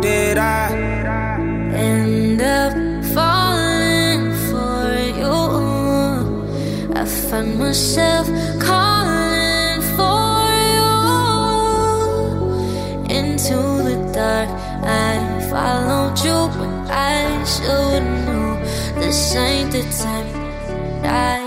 did I end up falling for you? I find myself calling for you into the dark. I followed you, but I should know this ain't the time I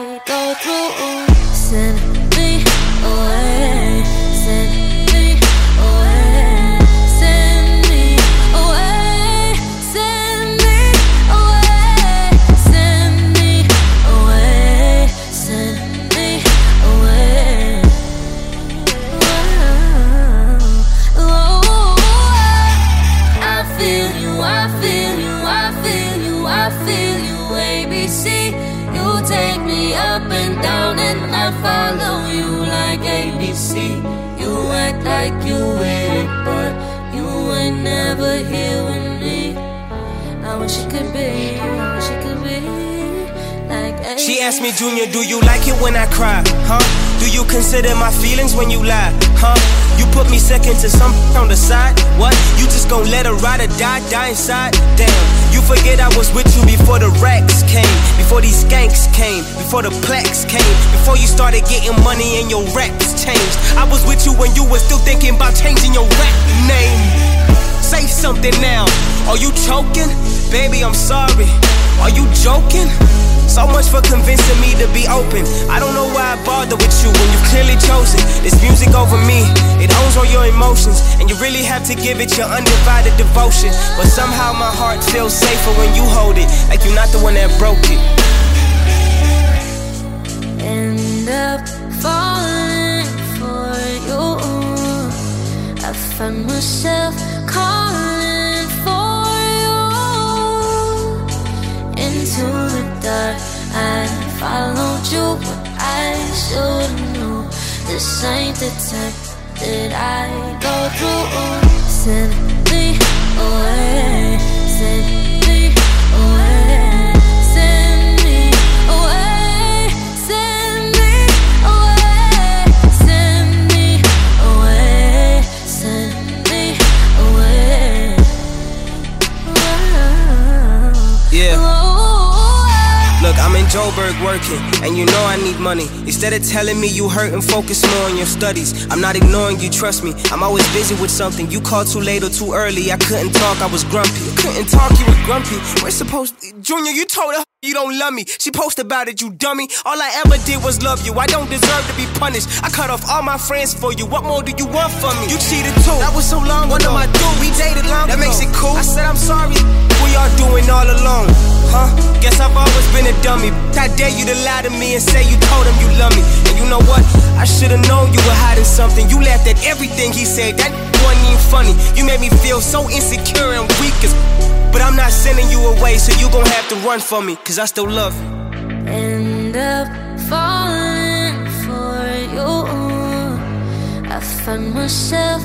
ABC. You act like you with it, but you ain't never here with me. I wish it could be, I wish it could be like She asked me, Junior, do you like it when I cry? Huh? Do you consider my feelings when you lie? Huh? You put me second to some on the side? What? You just gon' let a ride or die, die inside? Damn, you forget I was with you before the racks came, before these skanks came, before the plaques came, before you started getting money and your raps changed. I was with you when you were still thinking about changing your rap name. Say something now. Are you choking? Baby, I'm sorry. Are you joking? So much for convincing me to be open. I don't know why I bother with you when you've clearly chosen this music over me. It owns all your emotions, and you really have to give it your undivided devotion. But somehow my heart feels safer when you hold it, like you're not the one that broke it. end up falling for you. I find myself calling for you into the dark. Followed you, but I should know this ain't the time that I go through. Send me away, send Joburg working, and you know I need money. Instead of telling me you hurt and focus more on your studies, I'm not ignoring you, trust me. I'm always busy with something. You called too late or too early. I couldn't talk, I was grumpy. Couldn't talk, you were grumpy. We're supposed Junior, you told her you don't love me. She posted about it, you dummy. All I ever did was love you. I don't deserve to be punished. I cut off all my friends for you. What more do you want from me? You cheated too. That was so long What ago. am I do? We dated long That makes it cool. I said I'm sorry. We are doing all alone. Huh? Guess I've always been a dummy. I dare you to lie to me and say you told him you love me. And you know what? I should've known you were hiding something. You laughed at everything he said. That wasn't even funny. You made me feel so insecure and weak as. But I'm not sending you away, so you gon' have to run for me, cause I still love you. end up falling for you. I find myself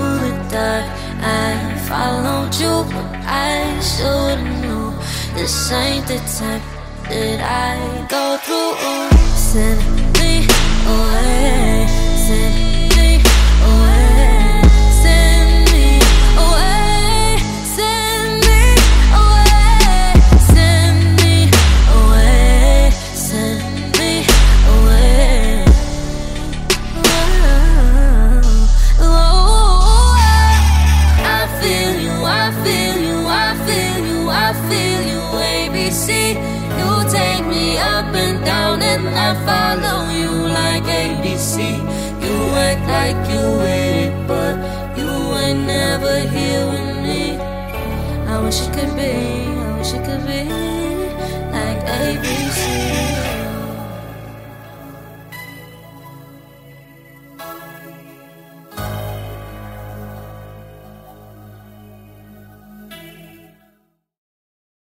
into the dark. I followed you, but I should know this ain't the time that I go through. Send up and down, and I follow you like ABC. You act like you with it, but you ain't never here with me. I wish it could be, I wish it could be like ABC.